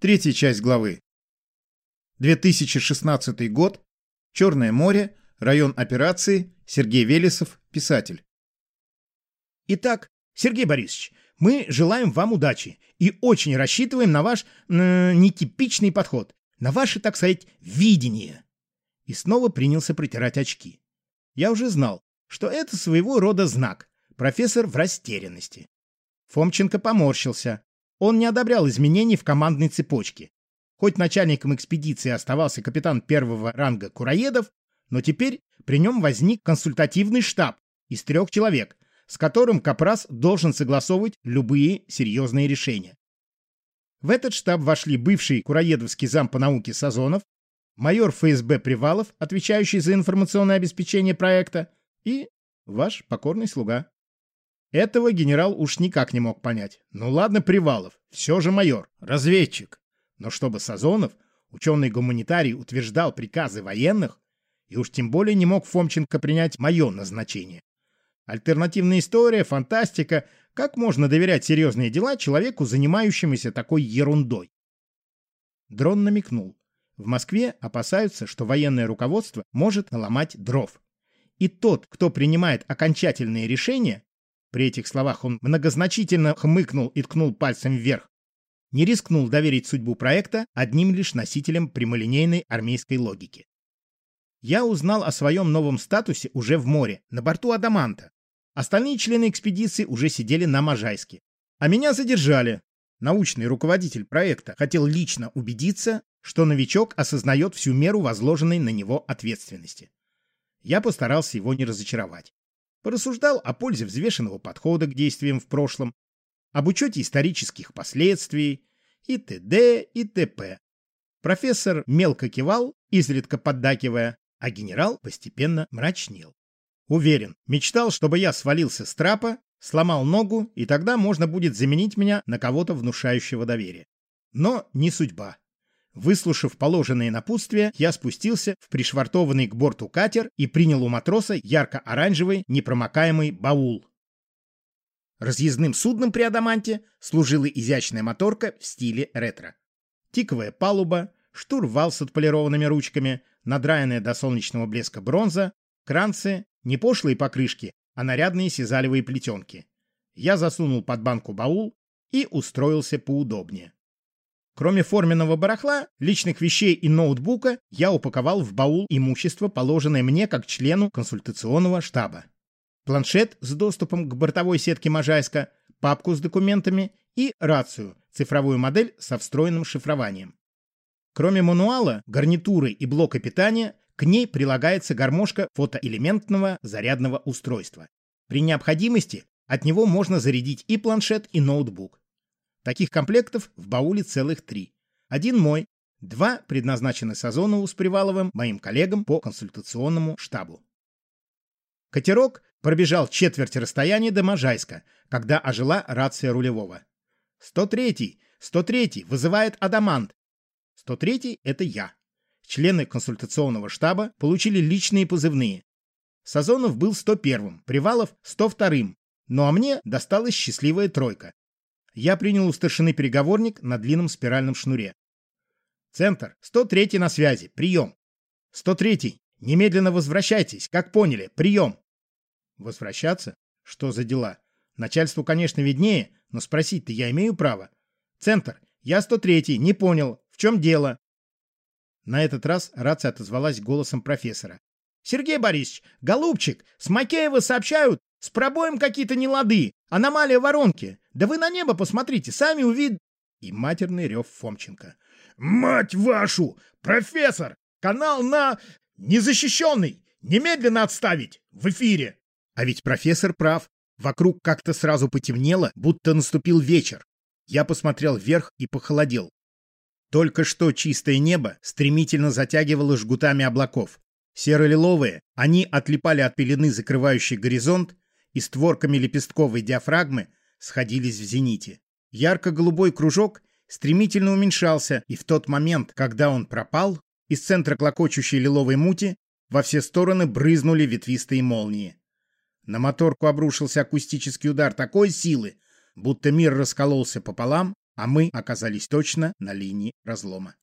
Третья часть главы. 2016 год. Черное море. Район операции. Сергей Велесов, писатель. Итак, Сергей Борисович, мы желаем вам удачи и очень рассчитываем на ваш э, нетипичный подход, на ваше, так сказать, видение. И снова принялся протирать очки. Я уже знал, что это своего рода знак. Профессор в растерянности. Фомченко поморщился. Он не одобрял изменений в командной цепочке. Хоть начальником экспедиции оставался капитан первого ранга Кураедов, но теперь при нем возник консультативный штаб из трех человек, с которым Капрас должен согласовывать любые серьезные решения. В этот штаб вошли бывший кураедовский зам по науке Сазонов, майор ФСБ Привалов, отвечающий за информационное обеспечение проекта, и ваш покорный слуга. Этого генерал уж никак не мог понять. Ну ладно, Привалов, все же майор, разведчик. Но чтобы Сазонов, ученый-гуманитарий, утверждал приказы военных, и уж тем более не мог Фомченко принять мое назначение. Альтернативная история, фантастика. Как можно доверять серьезные дела человеку, занимающемуся такой ерундой? Дрон намекнул. В Москве опасаются, что военное руководство может наломать дров. И тот, кто принимает окончательные решения, при этих словах он многозначительно хмыкнул и ткнул пальцем вверх. Не рискнул доверить судьбу проекта одним лишь носителям прямолинейной армейской логики. Я узнал о своем новом статусе уже в море, на борту Адаманта. Остальные члены экспедиции уже сидели на Можайске. А меня задержали. Научный руководитель проекта хотел лично убедиться, что новичок осознает всю меру возложенной на него ответственности. Я постарался его не разочаровать. Порассуждал о пользе взвешенного подхода к действиям в прошлом, об учете исторических последствий и т.д. и т.п. Профессор мелко кивал, изредка поддакивая, а генерал постепенно мрачнел. Уверен, мечтал, чтобы я свалился с трапа, сломал ногу, и тогда можно будет заменить меня на кого-то внушающего доверия. Но не судьба. Выслушав положенные напутствия, я спустился в пришвартованный к борту катер и принял у матроса ярко-оранжевый непромокаемый баул. Разъездным судном при Адаманте служила изящная моторка в стиле ретро. Тиковая палуба, штурвал с отполированными ручками, надраенная до солнечного блеска бронза, кранцы, не пошлые покрышки, а нарядные сизалевые плетенки. Я засунул под банку баул и устроился поудобнее. Кроме форменного барахла, личных вещей и ноутбука, я упаковал в баул имущество, положенное мне как члену консультационного штаба. Планшет с доступом к бортовой сетке Можайска, папку с документами и рацию, цифровую модель со встроенным шифрованием. Кроме мануала, гарнитуры и блока питания, к ней прилагается гармошка фотоэлементного зарядного устройства. При необходимости от него можно зарядить и планшет, и ноутбук. Таких комплектов в бауле целых три. Один мой, два предназначены Сазонову с Приваловым, моим коллегам по консультационному штабу. Катерок пробежал четверть расстояния до Можайска, когда ожила рация рулевого. «103-й! 103-й! Вызывает Адамант!» «103-й — это я». Члены консультационного штаба получили личные позывные. Сазонов был 101-м, Привалов — 102-м, ну а мне досталась счастливая тройка. Я принял у старшины переговорник на длинном спиральном шнуре. Центр, 103 на связи, прием. 103 немедленно возвращайтесь, как поняли, прием. Возвращаться? Что за дела? Начальству, конечно, виднее, но спросить-то я имею право. Центр, я 103 не понял, в чем дело? На этот раз рация отозвалась голосом профессора. «Сергей Борисович, голубчик, с Макеева сообщают, с пробоем какие-то нелады, аномалия воронки. Да вы на небо посмотрите, сами увид...» И матерный рев Фомченко. «Мать вашу! Профессор! Канал на... незащищенный! Немедленно отставить! В эфире!» А ведь профессор прав. Вокруг как-то сразу потемнело, будто наступил вечер. Я посмотрел вверх и похолодел. Только что чистое небо стремительно затягивало жгутами облаков. Серо-лиловые, они отлипали от пелены, закрывающей горизонт, и створками лепестковой диафрагмы сходились в зените. Ярко-голубой кружок стремительно уменьшался, и в тот момент, когда он пропал, из центра клокочущей лиловой мути во все стороны брызнули ветвистые молнии. На моторку обрушился акустический удар такой силы, будто мир раскололся пополам, А мы оказались точно на линии разлома.